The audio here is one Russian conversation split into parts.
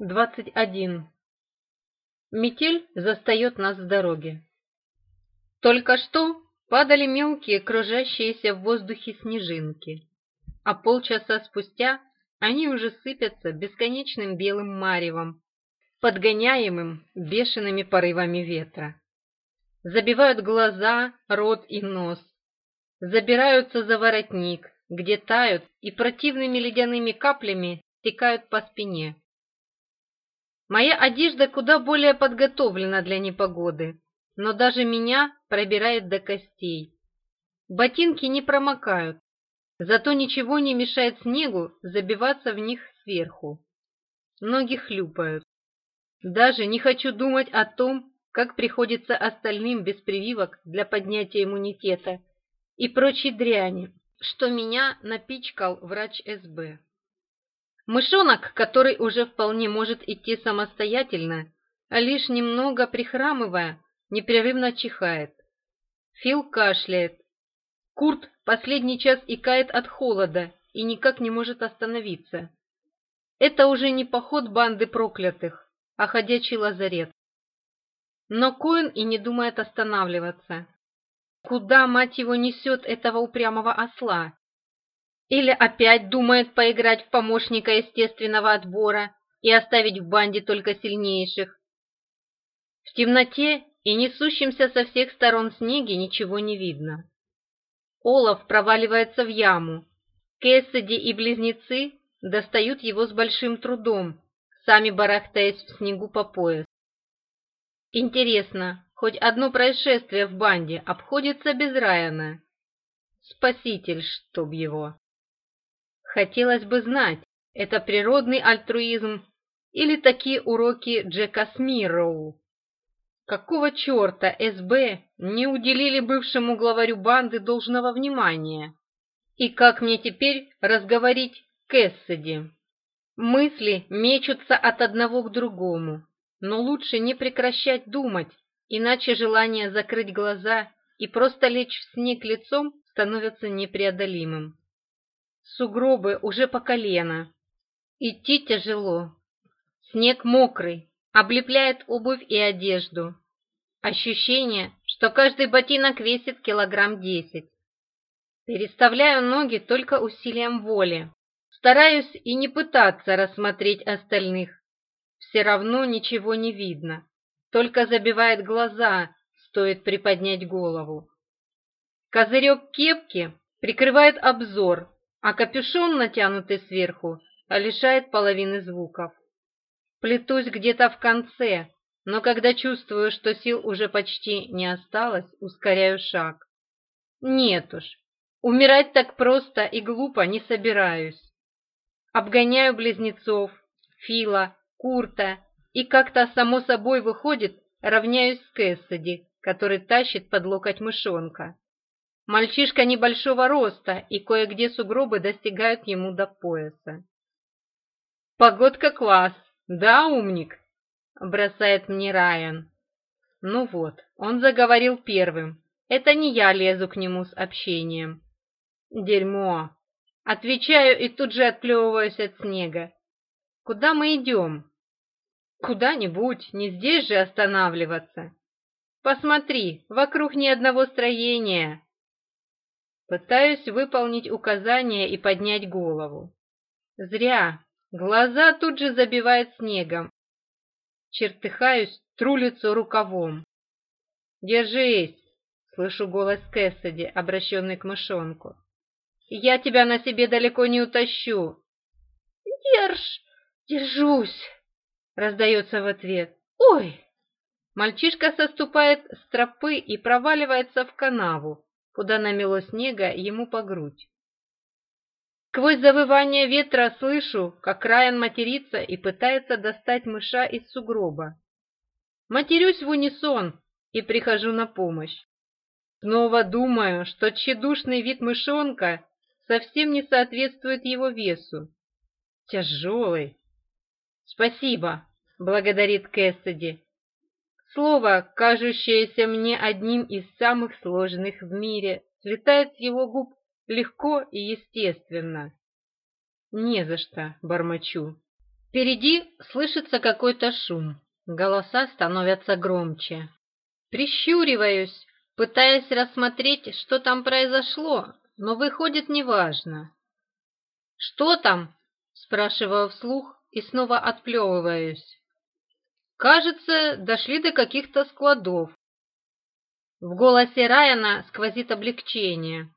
21. Метель застает нас в дороге. Только что падали мелкие, кружащиеся в воздухе снежинки, а полчаса спустя они уже сыпятся бесконечным белым маревом, подгоняемым бешеными порывами ветра. Забивают глаза, рот и нос, забираются за воротник, где тают и противными ледяными каплями стекают по спине, Моя одежда куда более подготовлена для непогоды, но даже меня пробирает до костей. Ботинки не промокают, зато ничего не мешает снегу забиваться в них сверху. Ноги хлюпают. Даже не хочу думать о том, как приходится остальным без прививок для поднятия иммунитета и прочей дряни, что меня напичкал врач СБ. Мышонок, который уже вполне может идти самостоятельно, а лишь немного прихрамывая, непрерывно чихает. Фил кашляет. Курт последний час икает от холода и никак не может остановиться. Это уже не поход банды проклятых, а ходячий лазарет. Но Коэн и не думает останавливаться. Куда, мать его, несет этого упрямого осла? Или опять думает поиграть в помощника естественного отбора и оставить в банде только сильнейших. В темноте и несущемся со всех сторон снеге ничего не видно. Олаф проваливается в яму. Кэссиди и близнецы достают его с большим трудом, сами барахтаясь в снегу по пояс. Интересно, хоть одно происшествие в банде обходится без Райана. Спаситель, чтоб его. Хотелось бы знать, это природный альтруизм или такие уроки Джека Смирроу? Какого черта СБ не уделили бывшему главарю банды должного внимания? И как мне теперь разговорить Кэссиди? Мысли мечутся от одного к другому, но лучше не прекращать думать, иначе желание закрыть глаза и просто лечь в снег лицом становится непреодолимым сугробы уже по колено. Идти тяжело. Снег мокрый, облепляет обувь и одежду. Ощущение, что каждый ботинок весит килограмм десять. Переставляю ноги только усилием воли. Стараюсь и не пытаться рассмотреть остальных. Все равно ничего не видно. Только забивает глаза, стоит приподнять голову. Козырек кепки прикрывает обзор, а капюшон, натянутый сверху, лишает половины звуков. Плетусь где-то в конце, но когда чувствую, что сил уже почти не осталось, ускоряю шаг. Нет уж, умирать так просто и глупо не собираюсь. Обгоняю близнецов, Фила, Курта, и как-то само собой выходит, равняюсь с Кэссиди, который тащит под локоть мышонка. Мальчишка небольшого роста, и кое-где сугробы достигают ему до пояса. «Погодка класс! Да, умник?» – бросает мне Райан. Ну вот, он заговорил первым. Это не я лезу к нему с общением. Дерьмо. Отвечаю и тут же отплевываюсь от снега. Куда мы идем? Куда-нибудь, не здесь же останавливаться. Посмотри, вокруг ни одного строения, Пытаюсь выполнить указания и поднять голову. Зря. Глаза тут же забивает снегом. Чертыхаюсь, тру лицо рукавом. «Держись!» — слышу голос Кэссиди, обращенный к мышонку. «Я тебя на себе далеко не утащу!» «Держ! Держусь!» — раздается в ответ. «Ой!» Мальчишка соступает с тропы и проваливается в канаву, куда намело снега ему по грудь. Сквозь завывание ветра слышу, как Райан матерится и пытается достать мыша из сугроба. Матерюсь в унисон и прихожу на помощь. Снова думаю, что тщедушный вид мышонка совсем не соответствует его весу. Тяжелый. «Спасибо», — благодарит Кэссиди. Слово, кажущееся мне одним из самых сложных в мире, слетает с его губ легко и естественно. «Не за что», — бормочу. Впереди слышится какой-то шум, голоса становятся громче. Прищуриваюсь, пытаясь рассмотреть, что там произошло, но выходит неважно. «Что там?» — спрашиваю вслух и снова отплевываюсь. Кажется, дошли до каких-то складов. В голосе Райана сквозит облегчение.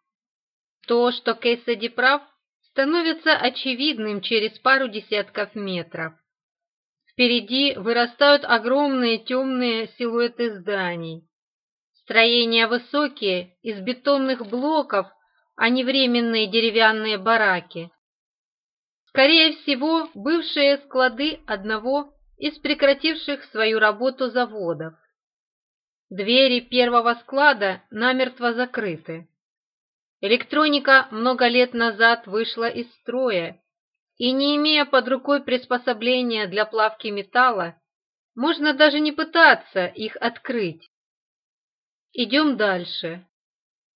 То, что Кейсади прав, становится очевидным через пару десятков метров. Впереди вырастают огромные темные силуэты зданий. Строения высокие, из бетонных блоков, а не временные деревянные бараки. Скорее всего, бывшие склады одного из прекративших свою работу заводов. Двери первого склада намертво закрыты. Электроника много лет назад вышла из строя, и не имея под рукой приспособления для плавки металла, можно даже не пытаться их открыть. Идем дальше.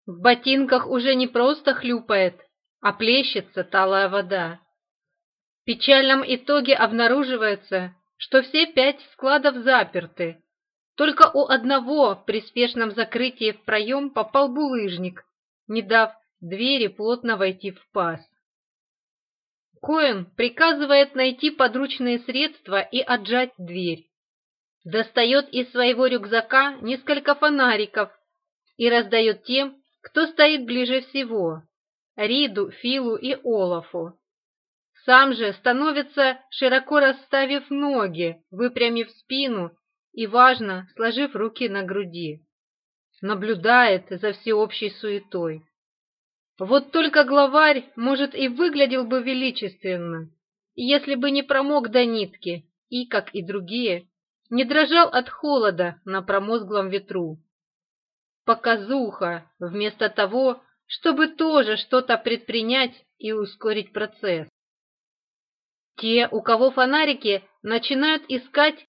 В ботинках уже не просто хлюпает, а плещется талая вода. В печальном итоге обнаруживается, что все пять складов заперты. Только у одного при спешном закрытии в проем попал булыжник, не дав двери плотно войти в паз. Коэн приказывает найти подручные средства и отжать дверь. Достает из своего рюкзака несколько фонариков и раздает тем, кто стоит ближе всего – Риду, Филу и Олафу. Сам же становится, широко расставив ноги, выпрямив спину и, важно, сложив руки на груди. Наблюдает за всеобщей суетой. Вот только главарь, может, и выглядел бы величественно, если бы не промок до нитки и, как и другие, не дрожал от холода на промозглом ветру. Показуха, вместо того, чтобы тоже что-то предпринять и ускорить процесс. Те, у кого фонарики, начинают искать,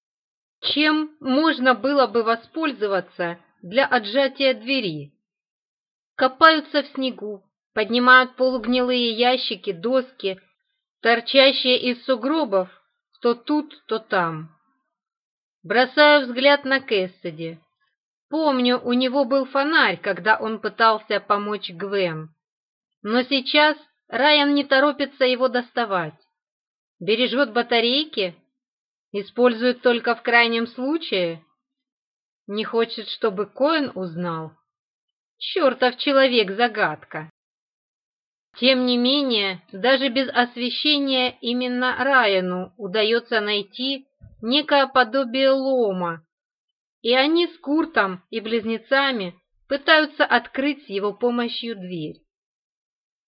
чем можно было бы воспользоваться для отжатия двери. Копаются в снегу, поднимают полугнилые ящики, доски, торчащие из сугробов, то тут, то там. Бросаю взгляд на Кэссиди. Помню, у него был фонарь, когда он пытался помочь Гвен. Но сейчас Райан не торопится его доставать. Бережет батарейки? Использует только в крайнем случае? Не хочет, чтобы Коэн узнал? Чертов человек-загадка! Тем не менее, даже без освещения именно Райану удается найти некое подобие лома, и они с Куртом и близнецами пытаются открыть с его помощью дверь.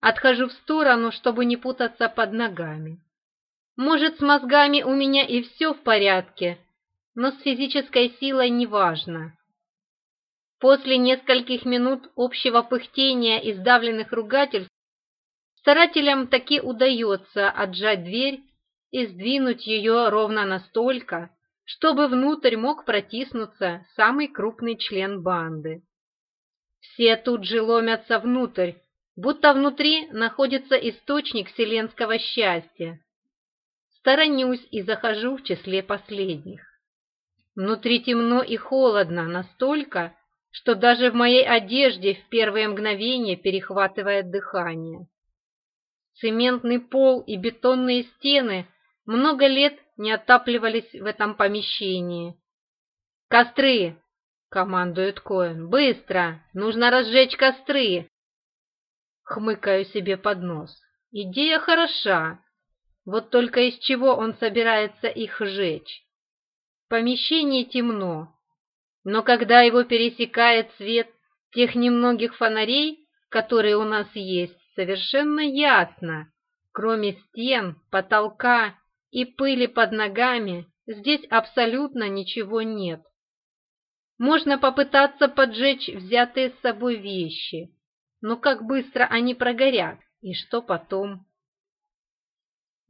Отхожу в сторону, чтобы не путаться под ногами. Может, с мозгами у меня и все в порядке, но с физической силой неважно. После нескольких минут общего пыхтения и сдавленных ругательств старателям таки удается отжать дверь и сдвинуть ее ровно настолько, чтобы внутрь мог протиснуться самый крупный член банды. Все тут же ломятся внутрь, будто внутри находится источник вселенского счастья. Сторонюсь и захожу в числе последних. Внутри темно и холодно настолько, что даже в моей одежде в первое мгновение перехватывает дыхание. Цементный пол и бетонные стены много лет не отапливались в этом помещении. «Костры!» — командует Коэн. «Быстро! Нужно разжечь костры!» Хмыкаю себе под нос. «Идея хороша, вот только из чего он собирается их сжечь? В помещении темно, но когда его пересекает свет тех немногих фонарей, которые у нас есть, совершенно ясно, кроме стен, потолка и пыли под ногами, здесь абсолютно ничего нет. Можно попытаться поджечь взятые с собой вещи, но как быстро они прогорят и что потом?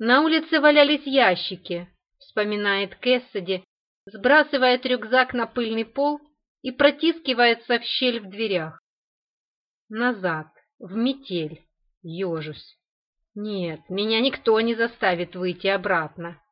«На улице валялись ящики», — вспоминает Кэссиди, сбрасывает рюкзак на пыльный пол и протискивается в щель в дверях. Назад, в метель, ежусь. Нет, меня никто не заставит выйти обратно.